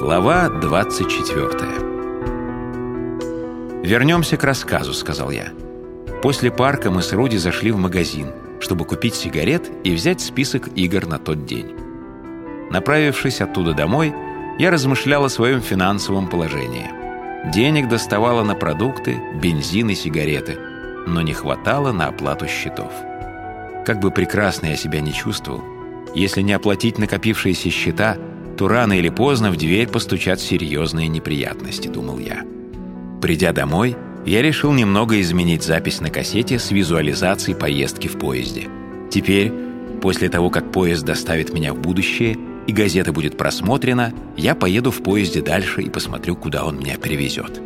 Глава 24 «Вернемся к рассказу», — сказал я. После парка мы с Руди зашли в магазин, чтобы купить сигарет и взять список игр на тот день. Направившись оттуда домой, я размышлял о своем финансовом положении. Денег доставало на продукты, бензин и сигареты, но не хватало на оплату счетов. Как бы прекрасно я себя не чувствовал, если не оплатить накопившиеся счета, то рано или поздно в дверь постучат серьезные неприятности, думал я. Придя домой, я решил немного изменить запись на кассете с визуализацией поездки в поезде. Теперь, после того, как поезд доставит меня в будущее и газета будет просмотрена, я поеду в поезде дальше и посмотрю, куда он меня перевезет.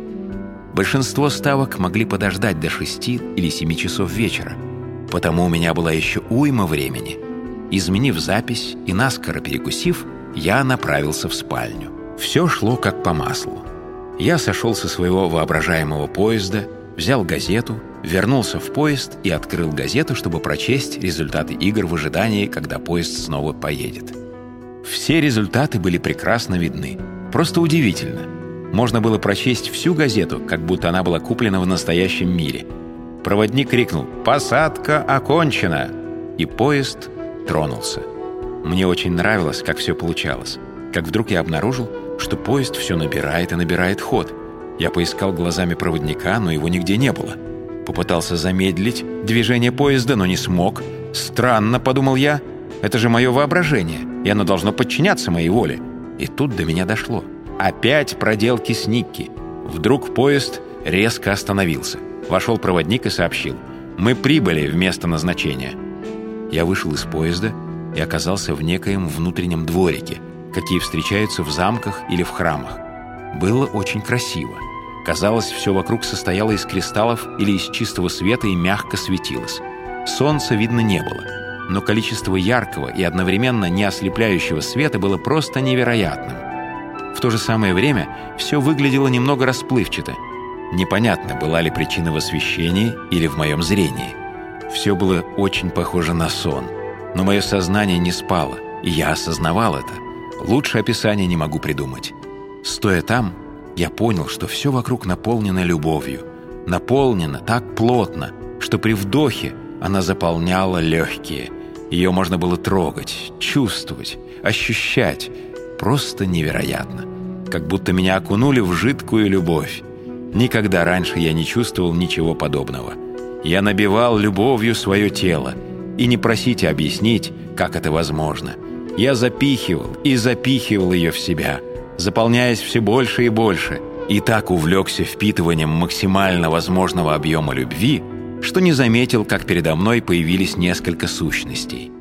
Большинство ставок могли подождать до 6 или 7 часов вечера, потому у меня была еще уйма времени. Изменив запись и наскоро перекусив, я направился в спальню. Все шло как по маслу. Я сошел со своего воображаемого поезда, взял газету, вернулся в поезд и открыл газету, чтобы прочесть результаты игр в ожидании, когда поезд снова поедет. Все результаты были прекрасно видны. Просто удивительно. Можно было прочесть всю газету, как будто она была куплена в настоящем мире. Проводник крикнул «Посадка окончена!» И поезд тронулся. Мне очень нравилось, как все получалось. Как вдруг я обнаружил, что поезд все набирает и набирает ход. Я поискал глазами проводника, но его нигде не было. Попытался замедлить движение поезда, но не смог. «Странно», — подумал я, — «это же мое воображение, и оно должно подчиняться моей воле». И тут до меня дошло. Опять проделки с Никки. Вдруг поезд резко остановился. Вошел проводник и сообщил. «Мы прибыли в место назначения». Я вышел из поезда и оказался в некоем внутреннем дворике, какие встречаются в замках или в храмах. Было очень красиво. Казалось, все вокруг состояло из кристаллов или из чистого света и мягко светилось. Солнца видно не было, но количество яркого и одновременно не ослепляющего света было просто невероятным. В то же самое время все выглядело немного расплывчато. Непонятно, была ли причина в освещении или в моем зрении. Все было очень похоже на сон — но мое сознание не спало, и я осознавал это. Лучше описания не могу придумать. Стоя там, я понял, что все вокруг наполнено любовью. Наполнено так плотно, что при вдохе она заполняла легкие. Ее можно было трогать, чувствовать, ощущать. Просто невероятно. Как будто меня окунули в жидкую любовь. Никогда раньше я не чувствовал ничего подобного. Я набивал любовью свое тело, и не просите объяснить, как это возможно. Я запихивал и запихивал ее в себя, заполняясь все больше и больше, и так увлекся впитыванием максимально возможного объема любви, что не заметил, как передо мной появились несколько сущностей.